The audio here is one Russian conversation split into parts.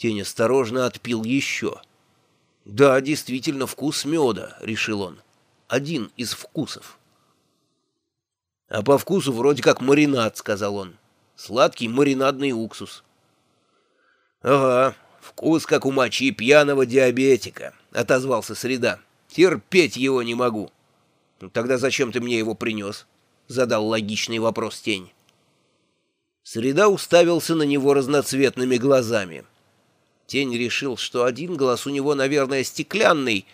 Тень осторожно отпил еще. «Да, действительно, вкус меда», — решил он. «Один из вкусов». «А по вкусу вроде как маринад», — сказал он. «Сладкий маринадный уксус». «Ага, вкус как у мочи пьяного диабетика», — отозвался Среда. «Терпеть его не могу». «Ну, «Тогда зачем ты мне его принес?» — задал логичный вопрос Тень. Среда уставился на него разноцветными глазами. Тень решил, что один глаз у него, наверное, стеклянный,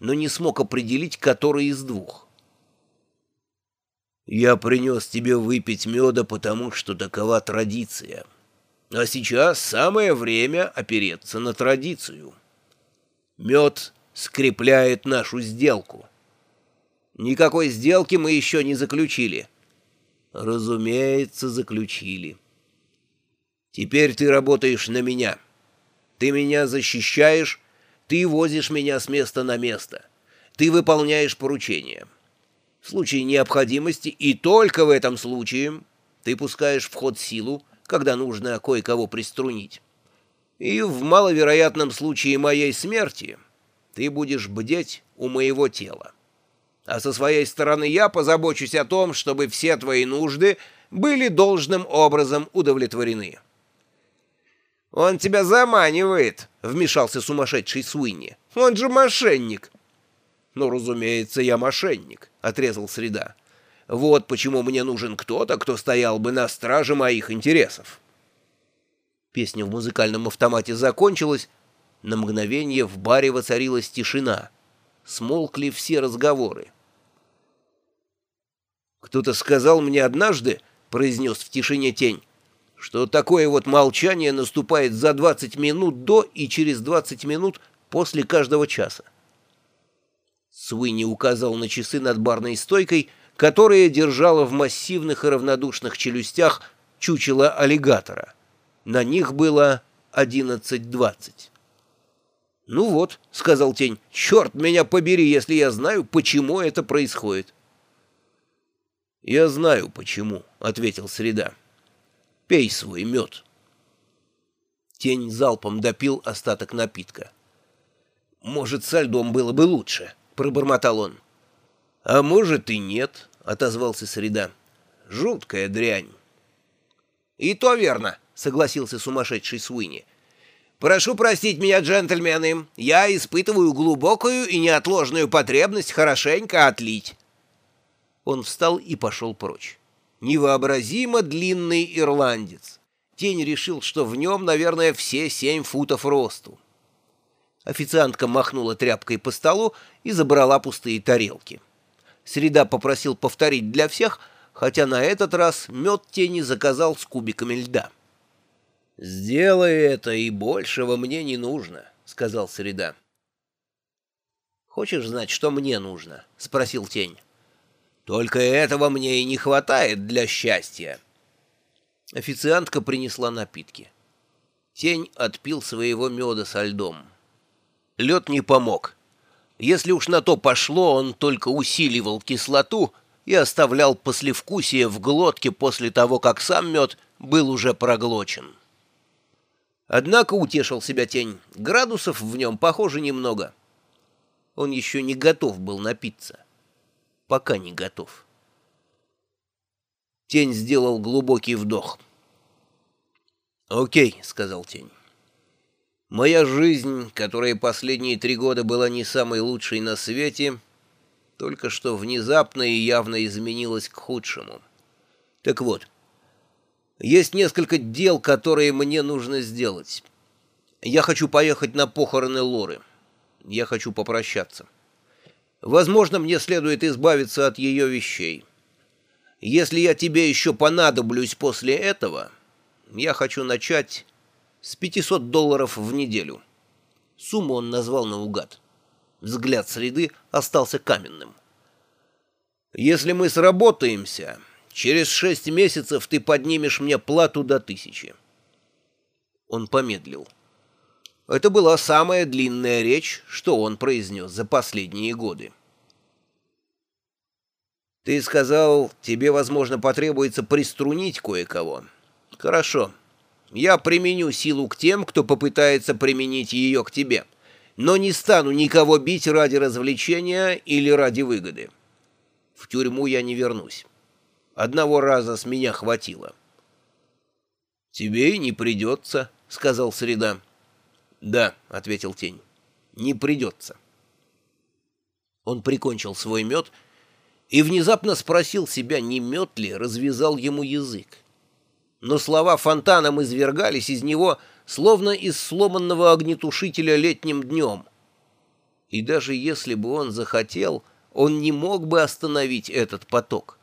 но не смог определить, который из двух. «Я принес тебе выпить меда, потому что такова традиция. А сейчас самое время опереться на традицию. Мед скрепляет нашу сделку. Никакой сделки мы еще не заключили». «Разумеется, заключили. Теперь ты работаешь на меня». Ты меня защищаешь, ты возишь меня с места на место. Ты выполняешь поручения. В случае необходимости, и только в этом случае, ты пускаешь в ход силу, когда нужно кое-кого приструнить. И в маловероятном случае моей смерти ты будешь бдеть у моего тела. А со своей стороны я позабочусь о том, чтобы все твои нужды были должным образом удовлетворены». «Он тебя заманивает», — вмешался сумасшедший Суини. «Он же мошенник». «Ну, разумеется, я мошенник», — отрезал Среда. «Вот почему мне нужен кто-то, кто стоял бы на страже моих интересов». Песня в музыкальном автомате закончилась. На мгновение в баре воцарилась тишина. Смолкли все разговоры. «Кто-то сказал мне однажды», — произнес в тишине тень, что такое вот молчание наступает за 20 минут до и через 20 минут после каждого часа. Суини указал на часы над барной стойкой, которая держала в массивных и равнодушных челюстях чучело аллигатора. На них было 11.20. «Ну вот», — сказал тень, — «черт меня побери, если я знаю, почему это происходит». «Я знаю, почему», — ответил Среда. Пей свой мед. Тень залпом допил остаток напитка. «Может, со льдом было бы лучше», — пробормотал он. «А может и нет», — отозвался Среда. «Жуткая дрянь». «И то верно», — согласился сумасшедший Суини. «Прошу простить меня, джентльмены, я испытываю глубокую и неотложную потребность хорошенько отлить». Он встал и пошел прочь невообразимо длинный ирландец. Тень решил, что в нем, наверное, все семь футов росту. Официантка махнула тряпкой по столу и забрала пустые тарелки. Среда попросил повторить для всех, хотя на этот раз мед тени заказал с кубиками льда. «Сделай это, и большего мне не нужно», — сказал Среда. «Хочешь знать, что мне нужно?» — спросил тень. Только этого мне и не хватает для счастья. Официантка принесла напитки. Тень отпил своего меда со льдом. Лед не помог. Если уж на то пошло, он только усиливал кислоту и оставлял послевкусие в глотке после того, как сам мед был уже проглочен. Однако утешил себя тень. Градусов в нем, похоже, немного. Он еще не готов был напиться пока не готов. Тень сделал глубокий вдох. «Окей», — сказал Тень. «Моя жизнь, которая последние три года была не самой лучшей на свете, только что внезапно и явно изменилась к худшему. Так вот, есть несколько дел, которые мне нужно сделать. Я хочу поехать на похороны Лоры. Я хочу попрощаться». Возможно, мне следует избавиться от ее вещей. Если я тебе еще понадоблюсь после этого, я хочу начать с 500 долларов в неделю. Сумму он назвал наугад. Взгляд среды остался каменным. Если мы сработаемся, через шесть месяцев ты поднимешь мне плату до тысячи. Он помедлил. Это была самая длинная речь, что он произнес за последние годы. «Ты сказал, тебе, возможно, потребуется приструнить кое-кого. Хорошо. Я применю силу к тем, кто попытается применить ее к тебе, но не стану никого бить ради развлечения или ради выгоды. В тюрьму я не вернусь. Одного раза с меня хватило». «Тебе и не придется», — сказал Среда. «Да», — ответил Тень, — «не придется». Он прикончил свой мед и внезапно спросил себя, не мед ли развязал ему язык. Но слова фонтаном извергались из него, словно из сломанного огнетушителя летним днем. И даже если бы он захотел, он не мог бы остановить этот поток.